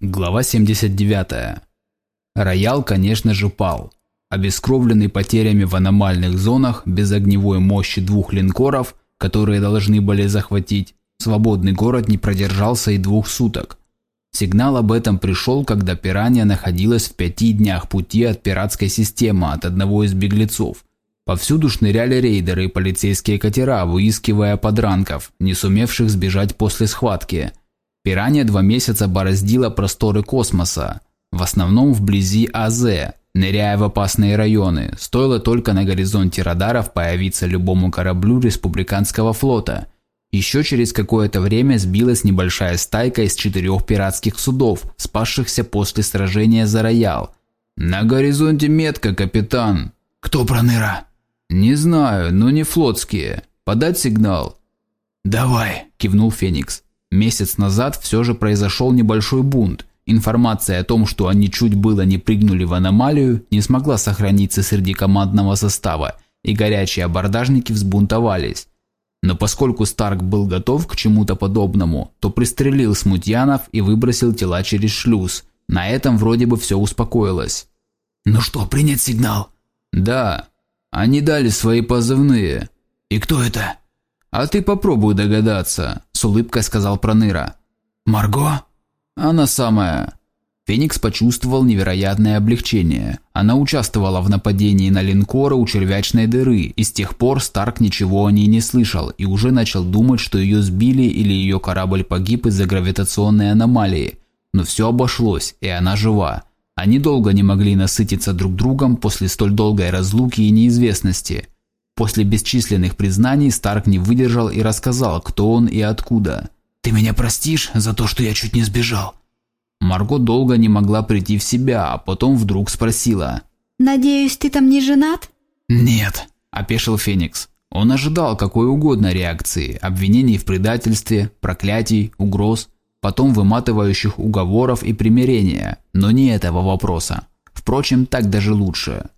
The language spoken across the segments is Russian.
Глава 79. Роял, конечно же, пал. Обескровленный потерями в аномальных зонах, без огневой мощи двух линкоров, которые должны были захватить, свободный город не продержался и двух суток. Сигнал об этом пришел, когда пиранья находилась в пяти днях пути от пиратской системы от одного из беглецов. Повсюду шныряли рейдеры и полицейские катера, выискивая подранков, не сумевших сбежать после схватки – Пиранья два месяца бороздила просторы космоса, в основном вблизи АЗ, ныряя в опасные районы, стоило только на горизонте радаров появиться любому кораблю республиканского флота. Еще через какое-то время сбилась небольшая стайка из четырех пиратских судов, спасшихся после сражения за Роял. «На горизонте метка, капитан!» «Кто проныра?» «Не знаю, но не флотские. Подать сигнал?» «Давай!» – кивнул Феникс. Месяц назад все же произошел небольшой бунт. Информация о том, что они чуть было не прыгнули в аномалию, не смогла сохраниться среди командного состава, и горячие абордажники взбунтовались. Но поскольку Старк был готов к чему-то подобному, то пристрелил смутьянов и выбросил тела через шлюз. На этом вроде бы все успокоилось. «Ну что, принять сигнал?» «Да. Они дали свои позывные». «И кто это?» «А ты попробуй догадаться», – с улыбкой сказал Проныра. «Марго?» «Она самая». Феникс почувствовал невероятное облегчение. Она участвовала в нападении на линкоры у червячной дыры, и с тех пор Старк ничего о ней не слышал и уже начал думать, что ее сбили или ее корабль погиб из-за гравитационной аномалии. Но все обошлось, и она жива. Они долго не могли насытиться друг другом после столь долгой разлуки и неизвестности – После бесчисленных признаний Старк не выдержал и рассказал, кто он и откуда. «Ты меня простишь за то, что я чуть не сбежал?» Марго долго не могла прийти в себя, а потом вдруг спросила. «Надеюсь, ты там не женат?» «Нет», – опешил Феникс. Он ожидал какой угодно реакции, обвинений в предательстве, проклятий, угроз, потом выматывающих уговоров и примирения, но не этого вопроса. Впрочем, так даже лучше.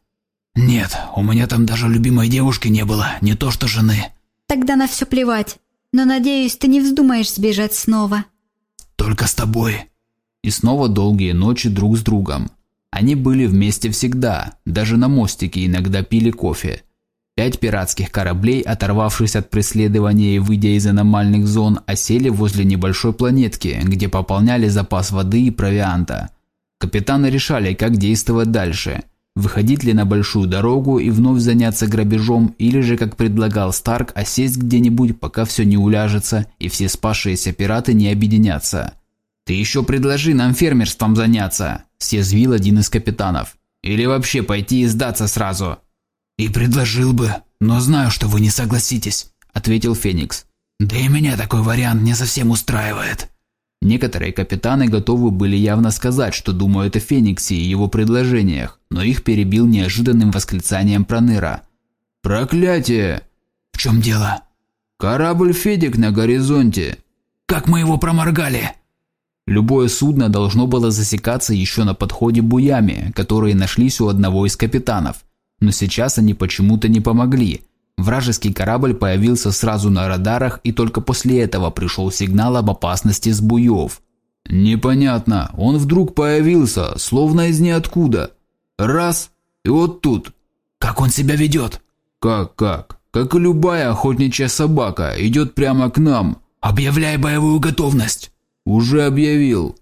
«Нет, у меня там даже любимой девушки не было, не то что жены». «Тогда на все плевать. Но, надеюсь, ты не вздумаешь сбежать снова». «Только с тобой». И снова долгие ночи друг с другом. Они были вместе всегда, даже на мостике иногда пили кофе. Пять пиратских кораблей, оторвавшись от преследования и выйдя из аномальных зон, осели возле небольшой планетки, где пополняли запас воды и провианта. Капитаны решали, как действовать дальше – Выходить ли на большую дорогу и вновь заняться грабежом, или же, как предлагал Старк, осесть где-нибудь, пока все не уляжется и все спасшиеся пираты не объединятся. «Ты еще предложи нам фермерством заняться», – съязвил один из капитанов. «Или вообще пойти и сдаться сразу». «И предложил бы, но знаю, что вы не согласитесь», – ответил Феникс. «Да и меня такой вариант не совсем устраивает». Некоторые капитаны готовы были явно сказать, что думают о Фениксе и его предложениях, но их перебил неожиданным восклицанием Проныра. «Проклятие!» «В чем дело?» «Корабль Федик на горизонте!» «Как мы его проморгали!» Любое судно должно было засекаться еще на подходе буями, которые нашлись у одного из капитанов. Но сейчас они почему-то не помогли. Вражеский корабль появился сразу на радарах и только после этого пришел сигнал об опасности с буев. Непонятно, он вдруг появился, словно из ниоткуда. Раз, и вот тут. Как он себя ведет? Как, как? Как и любая охотничья собака, идет прямо к нам. Объявляй боевую готовность. Уже объявил.